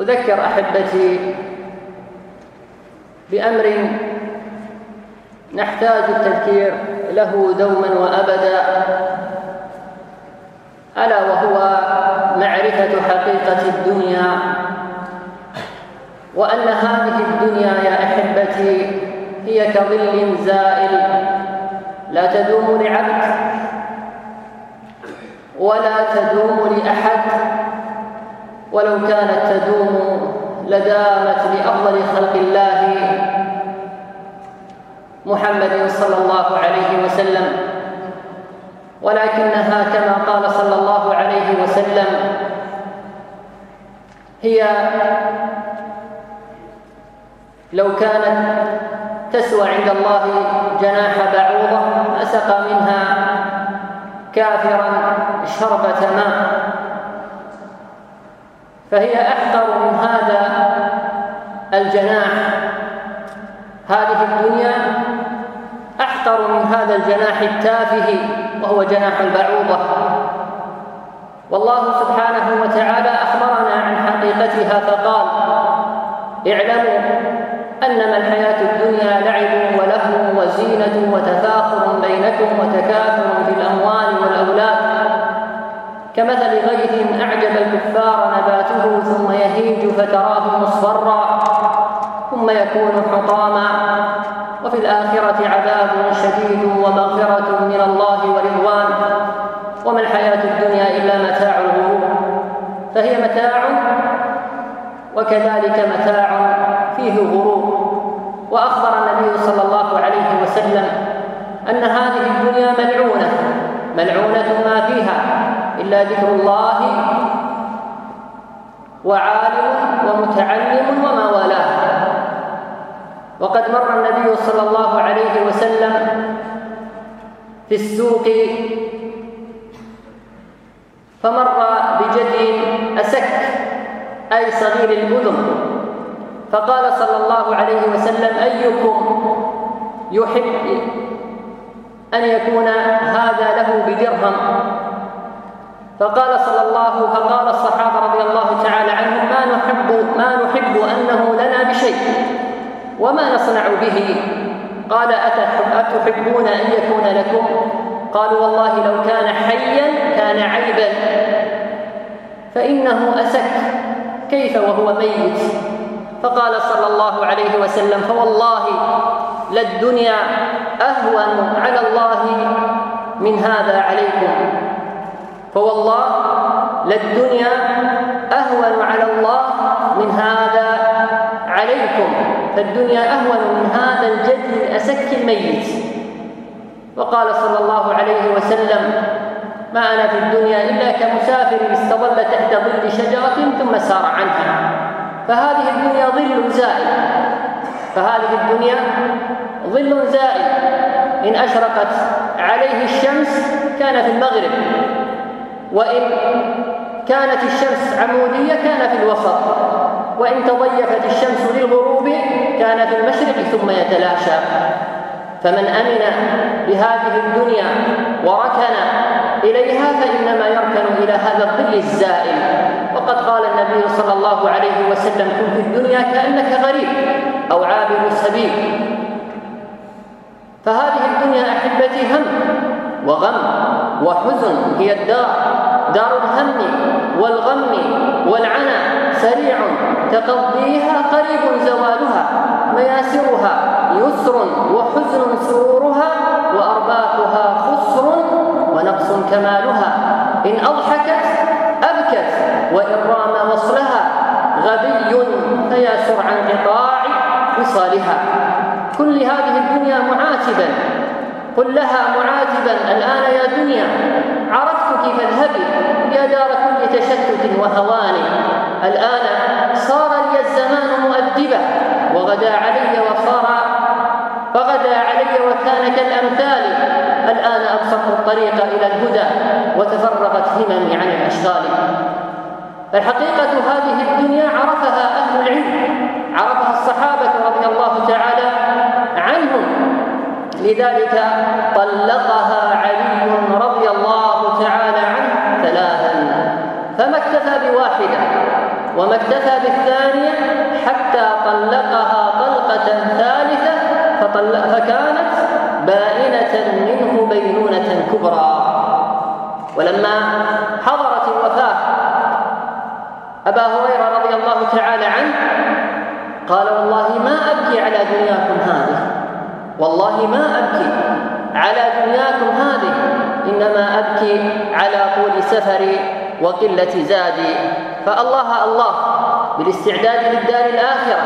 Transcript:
أذكر أحبتي بأمر نحتاج التذكير له دوما وأبدا ألا وهو معرفة حقيقة الدنيا وأن هذه الدنيا يا أحبتي هي كظل زائل لا تدوم لعبد ولا تدوم لأحد. ولو كانت تدوم لدامت لأفضل خلق الله محمد صلى الله عليه وسلم. ولكنها كما قال صلى الله عليه وسلم هي لو كانت تسوى عند الله جناح بعوضة ما سقى منها كافرا شربة ماء. فهي أحقر من هذا الجناح. هذه الدنيا أحقر من هذا الجناح التافه وهو جناح البعوضة. والله سبحانه وتعالى أخبرنا عن حقيقتها فقال اعلموا أنما الحياة الدنيا لعب ولهو وزينة وتفاخر بينكم وتكاثر يهيج فتراه مصفرا ثم يكون حطاما. وفي الآخرة عذاب شديد ومغفرة من الله ورضوان. وما الحياة الدنيا إلا متاع الغرور. فهي متاع وكذلك متاع فيه غرور. وأخبر النبي صلى الله عليه وسلم أن هذه الدنيا ملعونة. ملعونة ما فيها إلا ذكر الله وعالم ومتعلم وما والاه. وقد مر النبي صلى الله عليه وسلم في السوق فمر بجدي أسك أي صغير الأذن. فقال صلى الله عليه وسلم أيكم يحب أن يكون هذا له بدرهم؟ فقال صلى الله فقال وما نصنع به. قال أتحبون أن يكون لكم؟ قالوا والله لو كان حيا كان عيبا. فإنه أسك كيف وهو ميت؟ فقال صلى الله عليه وسلم فوالله للدنيا أهون على الله من هذا عليكم. فوالله للدنيا أهون على الله من هذا عليكم. فالدنيا أهون من هذا الجد الأسك الميت. وقال صلى الله عليه وسلم ما أنا في الدنيا إلا كمسافر استظل تحت ظل شجرة ثم سار عنها. فهذه الدنيا ظل زائل. فهذه الدنيا ظل زائل. إن أشرقت عليه الشمس كان في المغرب وإن كانت الشمس عمودية كان في الوسط. وإن تضيفت الشمس للغروب كان في المشرق ثم يتلاشى. فمن أمن بهذه الدنيا وركن إليها فإنما يركن إلى هذا الظل الزائل. وقد قال النبي صلى الله عليه وسلم كن في الدنيا كأنك غريب أو عابر السبيل. فهذه الدنيا أحبتي هم وغم وحزن هي الدار دار الهم والغم والعنى. تقضيها قريب زوالها مياسرها يسر وحزن سرورها وأرباكها خسر ونقص كمالها. إن أضحكت أبكت وإن رام وصلها غبي فيا سرع انقطاع وصالها. كل هذه الدنيا معاتبا. قل لها معاتبا الآن يا دنيا عرفتك فاذهبي يا دار كل تشتت وهوان. الآن صار لي الزمان مؤدبا وغدا علي وصار فغدا علي وكان كالأمثال الآن أبصرت الطريق إلى الهدى وتفرغت هممي عن الأشغال. فالحقيقة هذه الدنيا عرفها أهل العلم عرفها الصحابة رضي الله تعالى عنهم. لذلك طلقها علي رضي وما اكتفى بالثانية حتى طلقها طلقة ثالثة فطلق فكانت بائنة منه بينونة كبرى. ولما حضرت الوفاة أبا هريرة رضي الله تعالى عنه قال والله ما أبكي على دنياكم هذه. والله ما أبكي على دنياكم هذه. إنما أبكي على طول سفري وقلة زادي. فالله الله بالاستعداد للدار الآخرة.